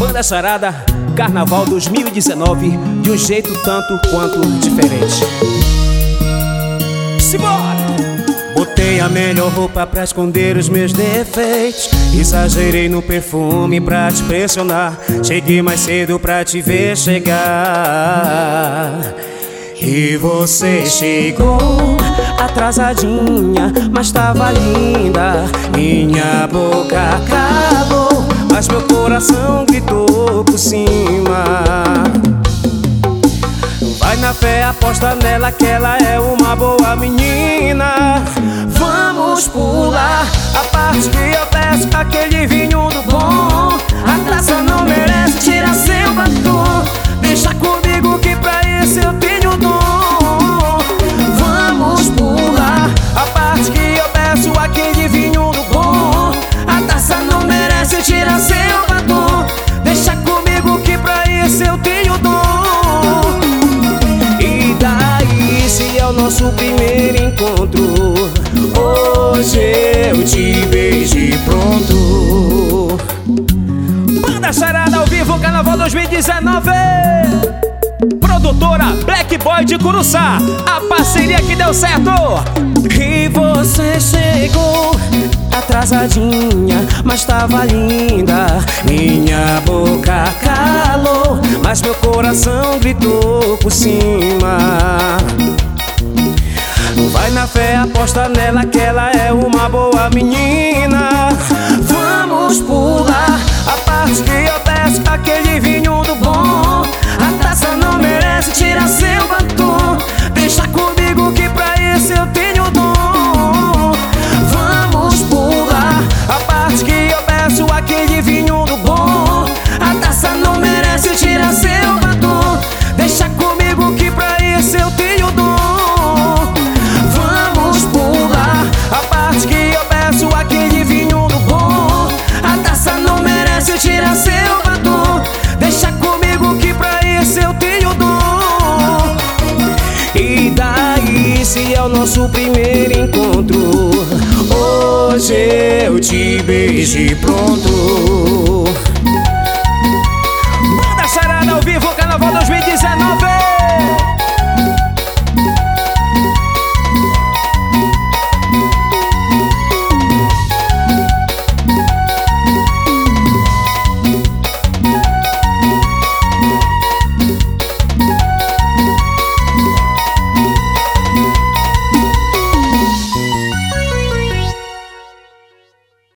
Banda Charada, Carnaval 2019, de um jeito tanto quanto diferente. Simbora! Botei a melhor roupa pra esconder os meus defeitos. Exagerei no perfume pra te pressionar. Cheguei mais cedo pra te ver chegar. E você chegou atrasadinha Mas tava linda. Minha boca calou Mas meu coração gritou por cima Vai na fé, aposta nela que ela é uma boa menina. Vamos pular a parte que primeiro encontro. Hoje eu te beijo e pronto. Banda Charada ao vivo, Carnaval 2019 Produtora Black Boy de Curuçá. A parceria que deu certo. E você chegou atrasadinha, mas tava linda. Minha boca calou, mas meu coração gritou por cima na fé, aposta nela que ela é uma boa menina nosso primeiro encontro. Hoje eu te beijo pronto